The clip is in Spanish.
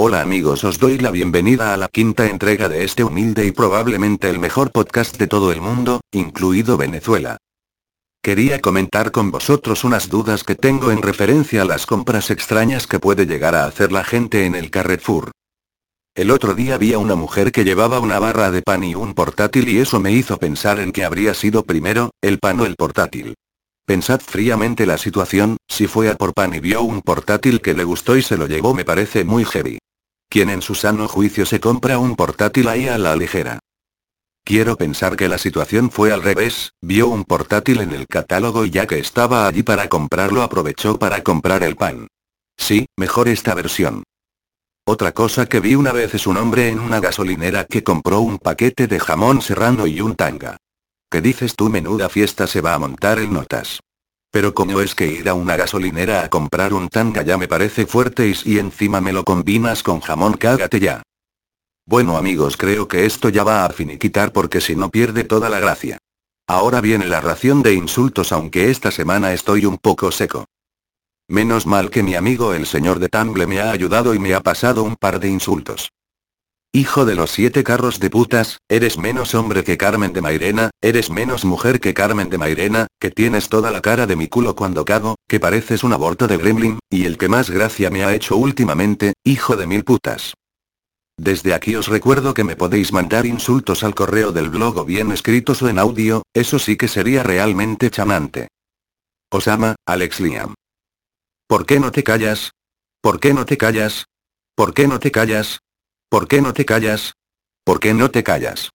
Hola amigos, os doy la bienvenida a la quinta entrega de este humilde y probablemente el mejor podcast de todo el mundo, incluido Venezuela. Quería comentar con vosotros unas dudas que tengo en referencia a las compras extrañas que puede llegar a hacer la gente en el Carrefour. El otro día vi a una mujer que llevaba una barra de pan y un portátil y eso me hizo pensar en que habría sido primero, el pan o el portátil. Pensad fríamente la situación, si fue a por pan y vio un portátil que le gustó y se lo llevó me parece muy heavy. Quien en su sano juicio se compra un portátil ahí a la ligera. Quiero pensar que la situación fue al revés, vio un portátil en el catálogo y ya que estaba allí para comprarlo aprovechó para comprar el pan. Sí, mejor esta versión. Otra cosa que vi una vez es un hombre en una gasolinera que compró un paquete de jamón serrano y un tanga. ¿Qué dices tú menuda fiesta se va a montar en notas? Pero como es que ir a una gasolinera a comprar un tanga ya me parece fuerte y si encima me lo combinas con jamón cágate ya. Bueno amigos creo que esto ya va a finiquitar porque si no pierde toda la gracia. Ahora viene la ración de insultos aunque esta semana estoy un poco seco. Menos mal que mi amigo el señor de Tamble me ha ayudado y me ha pasado un par de insultos. Hijo de los siete carros de putas, eres menos hombre que Carmen de Mairena, eres menos mujer que Carmen de Mairena, que tienes toda la cara de mi culo cuando cago, que pareces un aborto de gremlin, y el que más gracia me ha hecho últimamente, hijo de mil putas. Desde aquí os recuerdo que me podéis mandar insultos al correo del blog o bien escritos o en audio, eso sí que sería realmente chamante. Osama, Alex Liam. ¿Por qué no te callas? ¿Por qué no te callas? ¿Por qué no te callas? ¿Por qué no te callas? ¿Por qué no te callas?